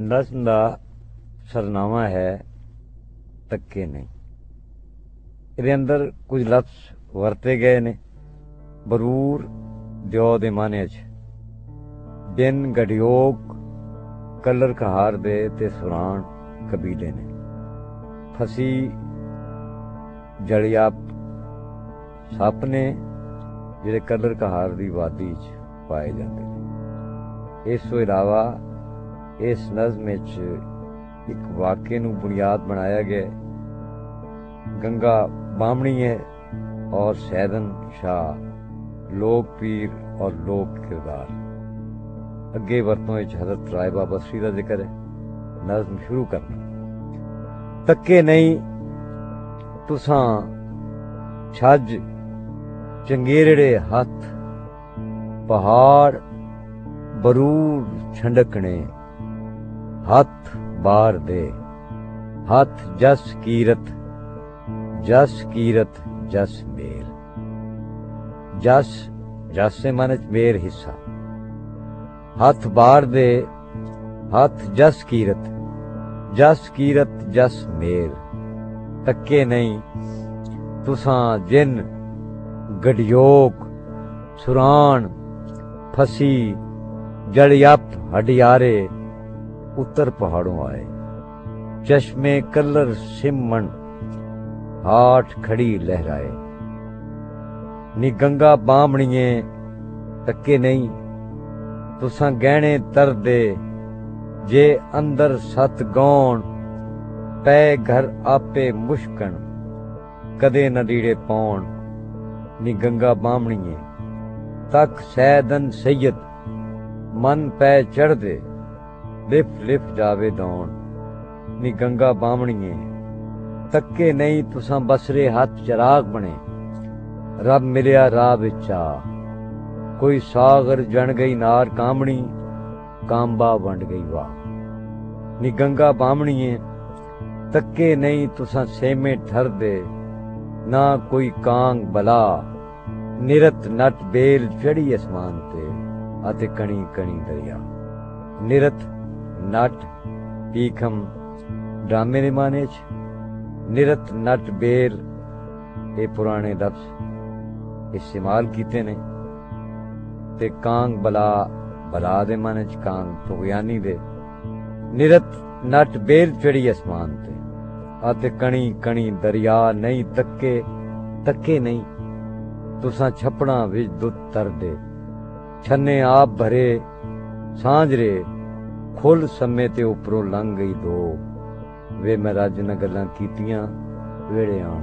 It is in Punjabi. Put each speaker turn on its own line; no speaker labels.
ਨਜ਼ਮ ਦਾ ਸਰਨਾਮਾ ਹੈ ਤੱਕੇ ਨਹੀਂ। ਇਹਦੇ ਅੰਦਰ ਕੁਝ ਲਫ਼ਜ਼ ਵਰਤੇ ਗਏ ਨੇ। ਬਰੂਰ ਦਿਓ ਦੇ ਮਾਨੇ ਚ। ਦਿਨ ਗੜਿਓਗ ਕਲਰ ਕਹਾਰ ਦੇ ਤੇ ਸੁਰਾਣ ਕਬੀਲੇ ਨੇ। ਫਸੀ ਜੜਿਆਪ ਸੱਪ ਨੇ, ਜਿਹੜੇ ਕਲਰ ਕਹਾਰ ਦੀ ਵਾਦੀ ਚ ਪਾਏ ਜਾਂਦੇ ਨੇ। ਇਸ ਤੋਂ ਇਲਾਵਾ ਇਸ ਨਜ਼ਮ ਵਿੱਚ ਇੱਕ ਵਾਕਿਆ ਨੂੰ ਬੁਨਿਆਦ ਬਣਾਇਆ ਗਿਆ। ਗੰਗਾ ਬਾਮਣੀ ਹੈ ਔਰ ਸੈਦਨ ਸ਼ਾਹ, ਲੋਕ ਪੀਰ ਔਰ ਲੋਕ ਕਿਰਦਾਰ। ਅੱਗੇ ਵਰਤੋਂ ਵਿੱਚ ਹਜ਼ਰਤ ਰਾਏ ਬਾਬਾ ਸ੍ਰੀ ਦਾ ਜ਼ਿਕਰ ਹੈ। ਨਜ਼ਮ ਸ਼ੁਰੂ ਕਰਨਾ। ਤੱਕੇ ਨਹੀਂ, ਤੁਸਾਂ ਛੱਜ ਚੰਗੇਰੜੇ ਹੱਥ, ਪਹਾੜ ਬਰੂਰ ਛੰਡਕਣੇ। ਹੱਥ ਬਾਰ ਦੇ। ਹੱਥ ਜਸ ਕੀਰਤ ਜਸ ਕੀਰਤ, ਜਸ ਮੇਲ। ਜਸ ਜਸ ਸੇ ਮਨ ਮੇਰ ਹਿੱਸਾ। ਹੱਥ ਬਾਰ ਦੇ, ਹੱਥ ਜਸ ਕੀਰਤ ਜਸ ਕੀਰਤ, ਜਸ ਮੇਲ। ਤੱਕੇ ਨਹੀਂ, ਤੁਸਾਂ ਜਿਨ ਗੜਿਓਕ ਸੁਰਾਨ, ਫਸੀ ਜੜਿਆਪ ਹਡਿਆਰੇ ਉੱਤਰ ਪਹਾੜੋਂ ਆਏ। ਚਸ਼ਮੇ ਕਲਰ ਸਿਮਣ, ਹਾਠ ਖੜੀ ਲਹਿਰਾਏ। ਨੀ ਗੰਗਾ ਬਾਮਣੀਏ ਤੱਕੇ ਨਹੀਂ, ਤੁਸਾਂ ਗਹਿਣੇ ਤਰਦੇ, ਜੇ ਅੰਦਰ ਸਤ ਗੌਣ, ਪੈ ਘਰ ਆਪੇ ਮੁਸ਼ਕਣ, ਕਦੇ ਨਾ ਨਦੀੜੇ ਪਾਉਣ ਨੀ ਗੰਗਾ ਬਾਮਣੀਏ ਤੱਕ ਸੈਦਨ ਸੈਦ ਮਨ ਪੈ ਚੜਦੇ ਲਿਫ ਲਿਫ ਜਾਵੇ ਦੌਣ। ਨੀ ਗੰਗਾ ਬਾਮਣੀਏ ਤੱਕੇ ਨਹੀਂ ਤੁਸਾਂ ਬਸਰੇ ਹੱਥ ਚਰਾਗ ਬਣੇ। ਰੱਬ ਮਿਲਿਆ ਰਾਹ ਵਿੱਚ ਆ ਕੋਈ ਸਾਗਰ ਜਣ ਗਈ ਨਾਰ ਕਾਮਣੀ, ਕਾਂਬਾ ਵੰਡ ਗਈ ਵਾ ਨੀ ਗੰਗਾ ਬਾਮਣੀਏ ਤੱਕੇ ਨਹੀਂ ਤੁਸਾਂ ਸੇਮੇ ਠਰਦੇ, ਨਾ ਕੋਈ ਕਾਂਗ ਬਲਾ। ਨਿਰਤ ਨਟ ਬੇਲ ਚੜੀ ਅਸਮਾਨ ਤੇ, ਅਤੇ ਕਣੀ ਕਣੀ ਦਰਿਆ। ਨਿਰਤ ਨਟ ਪੀਖਮ ਡਰਾਮੇ ਦੇ ਮਾਨੇ ਚ, ਨਿਰਤ ਨਟ ਬੇਲ ਇਹ ਪੁਰਾਣੇ ਲਫ਼ਜ਼ ਇਸਤੇਮਾਲ ਕੀਤੇ ਨੇ ਤੇ ਕਾਂਗ ਬਲਾ ਬਲਾ ਦੇ ਮਾਨੇ ਚ, ਕਾਂਗ ਤੁਗਿਆਨੀ ਦੇ ਨਿਰਤ ਨਟ ਬੇਲ ਚੜੀ ਅਸਮਾਨ ਤੇ ਅਤੇ ਕਣੀ ਕਣੀ ਦਰਿਆ ਨਹੀਂ ਤੱਕੇ ਤੱਕੇ ਨਹੀਂ, ਤੁਸਾਂ ਛਪਣਾ ਵਿੱਚ ਦੁੱਧ ਤਰਦੇ, ਛੰਨੇ ਆਪ ਭਰੇ ਸਾਂਝਰੇ ਖੁੱਲ ਸਮੇਂ ਤੇ ਉਪਰੋਂ ਲੰਘ ਗਈ ਦੋ ਵੇ ਮੈਂ ਰੱਜ ਨਾਲ ਗੱਲਾਂ ਕੀਤੀਆਂ ਵੇੜੇ ਆਣ